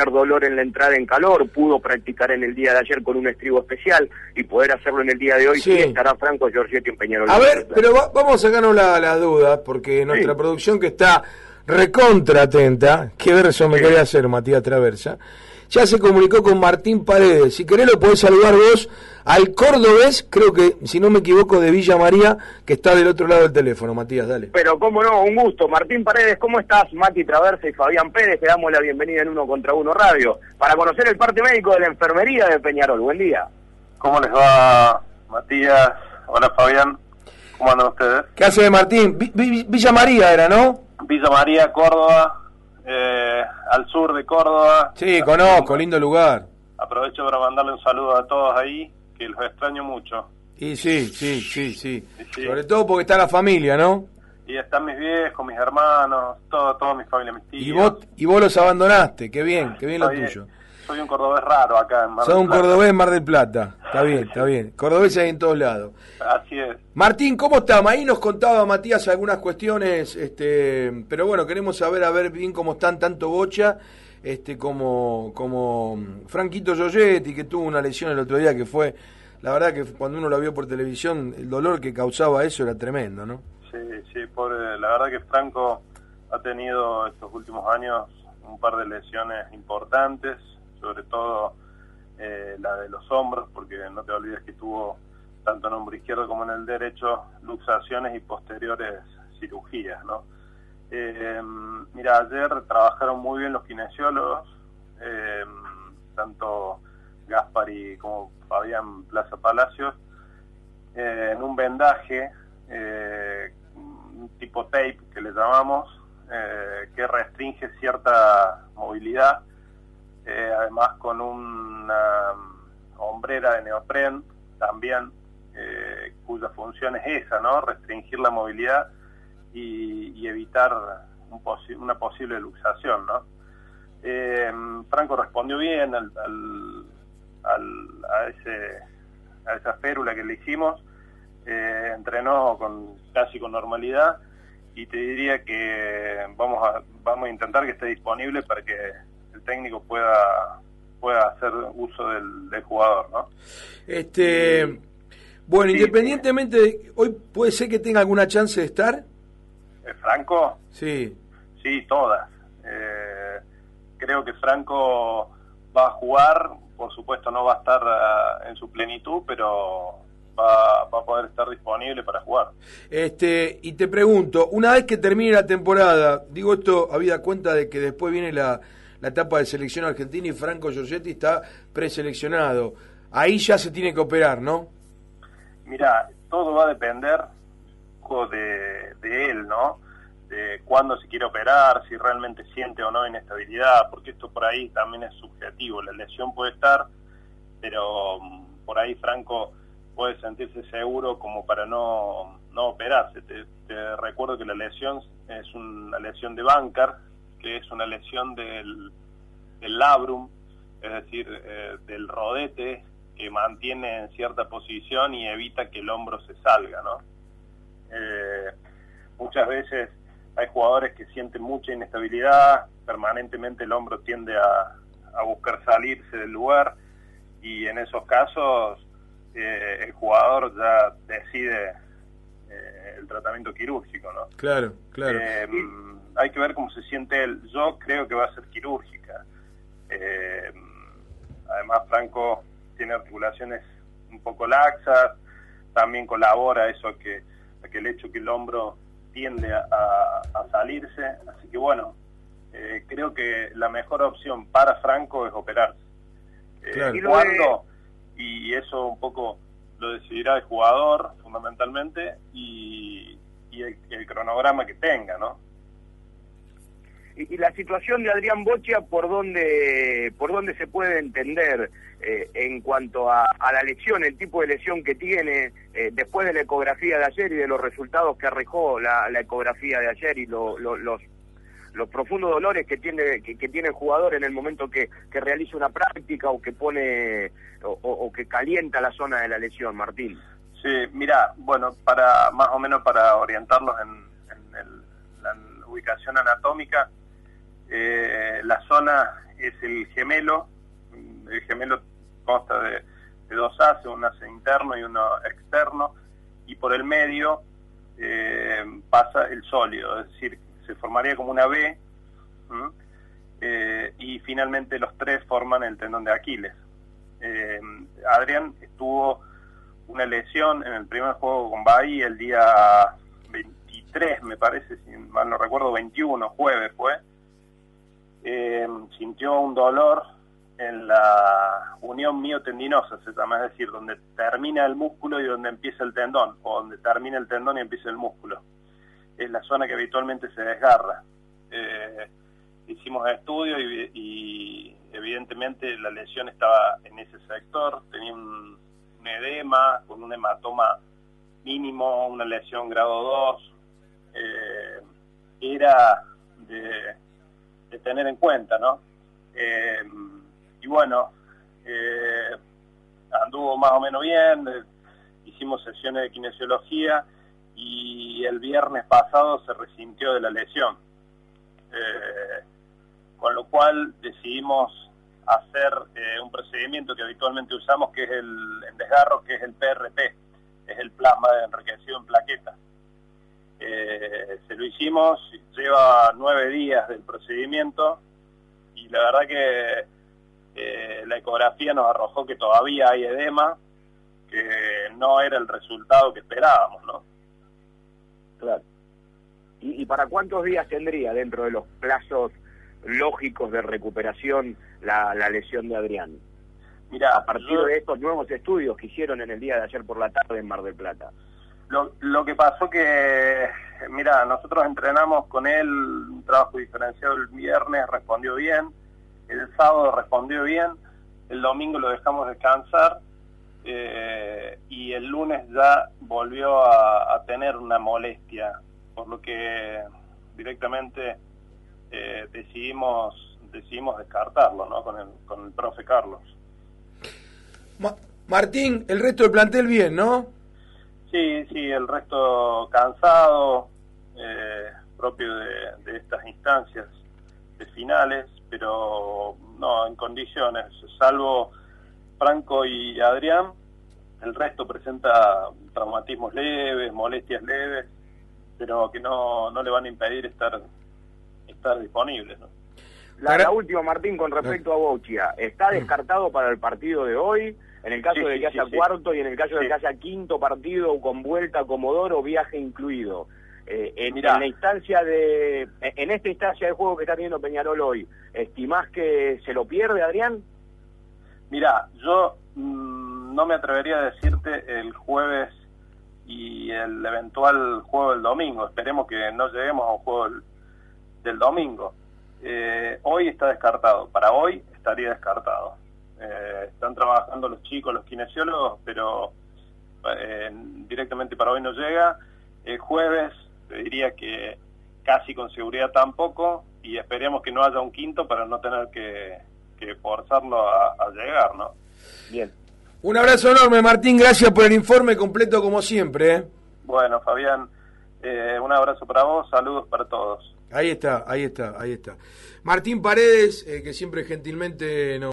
tener dolor en la entrada en calor, pudo practicar en el día de ayer con un estribo especial y poder hacerlo en el día de hoy, sí, estará Franco Giorgetti en Peñarol. A ver, pero vamos a sacarnos la, la duda, porque nuestra producción que está recontra atenta, qué verso me quería hacer Matías Traversa, ya se comunicó con Martín Paredes. Si querés lo podés saludar vos al cordobés, creo que, si no me equivoco, de Villa María, que está del otro lado del teléfono. Matías, dale. Pero cómo no, un gusto. Martín Paredes, ¿cómo estás? Mati Traversa y Fabián Pérez, te damos la bienvenida en Uno contra Uno Radio, para conocer el parte médico de la enfermería de Peñarol. Buen día. ¿Cómo les va, Matías? Hola, Fabián. ¿Cómo andan ustedes? ¿Qué hace Martín? Villa María era, ¿no? Villa María, Córdoba, eh, al sur de Córdoba. Sí, conozco, lindo lugar. Aprovecho para mandarle un saludo a todos ahí, que los extraño mucho. Y sí, sí, sí, sí. Sobre todo porque está la familia, ¿no? Y están mis viejos, mis hermanos, todo, toda mi familia, mis tíos. Y vos, y vos los abandonaste, qué bien, qué bien lo tuyo soy un cordobés raro acá en Mar del Plata. un cordobés en Mar del Plata. Está bien, está bien. Cordobés hay en todos lados. Así es. Martín, ¿cómo estamos? Ahí nos contaba Matías algunas cuestiones, este, pero bueno, queremos saber a ver bien cómo están tanto Bocha este como como Franquito Giorgetti que tuvo una lesión el otro día que fue la verdad que cuando uno lo vio por televisión el dolor que causaba eso era tremendo, ¿no? Sí, sí, por, la verdad que Franco ha tenido estos últimos años un par de lesiones importantes, sobre todo eh, la de los hombros, porque no te olvides que tuvo tanto en hombro izquierdo como en el derecho luxaciones y posteriores cirugías, ¿no? Eh, mira, ayer trabajaron muy bien los kinesiólogos, eh, tanto Gaspari como Fabián Plaza Palacios, en un vendaje tipo tape que le llamamos, que restringe cierta movilidad eh, además con una hombrera de neopren también, eh, cuya función es esa, ¿no? Restringir la movilidad y, evitar un una posible luxación, ¿no? Eh, Franco respondió bien al, a, ese, a esa férula que le hicimos, entrenó con casi con normalidad y te diría que vamos a, vamos a intentar que esté disponible para que técnico pueda pueda hacer uso del, jugador, ¿no? Este, bueno, independientemente, de, hoy puede ser que tenga alguna chance de estar. Franco? Sí. Sí, todas. Eh, creo que Franco va a jugar, por supuesto no va a estar ah, en su plenitud, pero va, va, a poder estar disponible para jugar. Este, y te pregunto, una vez que termine la temporada, digo esto habida cuenta de que después viene la la etapa de selección argentina y Franco Giorgetti está preseleccionado. Ahí ya se tiene que operar, ¿no? Mira, todo va a depender de, él, ¿no? De cuándo se quiere operar, si realmente siente o no inestabilidad, porque esto por ahí también es subjetivo. La lesión puede estar, pero mm, por ahí Franco puede sentirse seguro como para no, no operarse. Te, te recuerdo que la lesión es una lesión de bancar, que es una lesión del, labrum, es decir, eh, del rodete que mantiene en cierta posición y evita que el hombro se salga, ¿no? Eh, muchas veces hay jugadores que sienten mucha inestabilidad, permanentemente el hombro tiende a, buscar salirse del lugar y en esos casos eh, el jugador ya decide tratamiento quirúrgico, ¿no? Claro, claro hay que ver cómo se siente él. Yo creo que va a ser quirúrgica. Eh, además, Franco tiene articulaciones un poco laxas, también colabora eso a que, a que el hecho que el hombro tiende a, salirse. Así que bueno, eh, creo que la mejor opción para Franco es operarse. Eh, ¿Y cuándo? Y eso un poco lo decidirá el jugador fundamentalmente y, el cronograma que tenga, ¿no? y, la situación de Adrián Bocha, ¿por dónde, por dónde se puede entender eh, en cuanto a, la lesión, el tipo de lesión que tiene eh, después de la ecografía de ayer y de los resultados que arrojó la, ecografía de ayer y los, los profundos dolores que tiene que, tiene el jugador en el momento que, realiza una práctica o que pone o, que calienta la zona de la lesión, Martín. Sí, mira, bueno, para más o menos para orientarlos en, la ubicación anatómica, eh, la zona es el gemelo, el gemelo consta de, dos haces, un hace interno y uno externo, y por el medio eh, pasa el sólido, es decir, se formaría como una B, eh, y finalmente los tres forman el tendón de Aquiles. Eh, Adrián estuvo una lesión en el primer juego con Bahía el día 23, me parece, si mal no recuerdo, 21, jueves fue. Eh, sintió un dolor en la unión miotendinosa, se llama, es decir, donde termina el músculo y donde empieza el tendón, o donde termina el tendón y empieza el músculo. Es la zona que habitualmente se desgarra. Eh, hicimos estudios y, evidentemente la lesión estaba en ese sector, tenía un, edema con un hematoma mínimo, una lesión grado 2, eh, era de, tener en cuenta, ¿no? Eh, y bueno, eh, anduvo más o menos bien, hicimos sesiones de kinesiología y el viernes pasado se resintió de la lesión. Eh, con lo cual decidimos hacer eh, un procedimiento que habitualmente usamos, que es el en desgarro, que es el PRP, es el plasma enriquecido en plaquetas. Eh, se lo hicimos, lleva nueve días del procedimiento y la verdad que eh, la ecografía nos arrojó que todavía hay edema, que no era el resultado que esperábamos, ¿no? Claro. ¿Y, y para cuántos días tendría dentro de los plazos lógicos de recuperación la, lesión de Adrián. Mira, a partir de estos nuevos estudios que hicieron en el día de ayer por la tarde en Mar del Plata. Lo, lo que pasó que, mira, nosotros entrenamos con él un trabajo diferenciado el viernes, respondió bien, el sábado respondió bien, el domingo lo dejamos descansar eh, y el lunes ya volvió a tener una molestia, por lo que directamente eh, decidimos decidimos descartarlo ¿no? con, el, con el profe Carlos. Martín, el resto del plantel bien, ¿no? Sí, sí, el resto cansado, eh, propio de, estas instancias de finales, pero no en condiciones, salvo Franco y Adrián, el resto presenta traumatismos leves, molestias leves, pero que no, no le van a impedir estar estar disponibles. La, última, Martín, con respecto a Bochia, ¿está descartado para el partido de hoy? En el caso de que haya cuarto y en el caso de que haya quinto partido con vuelta Comodoro, viaje incluido. Eh, en, la instancia de, en esta instancia de juego que está teniendo Peñarol hoy, ¿estimás que se lo pierde, Adrián? Mira, yo mm, no me atrevería a decirte el jueves y el eventual juego del domingo. Esperemos que no lleguemos a un juego del domingo. Eh, hoy está descartado, para hoy estaría descartado. Eh, están trabajando los chicos, los kinesiólogos, pero eh, directamente para hoy no llega. El jueves te diría que casi con seguridad tampoco y esperemos que no haya un quinto para no tener que, forzarlo a, a llegar, ¿no? Bien. Un abrazo enorme, Martín. Gracias por el informe completo como siempre. Bueno, Fabián, un abrazo para vos, saludos para todos. Ahí está, ahí está, ahí está. Martín Paredes, eh, que siempre gentilmente nos...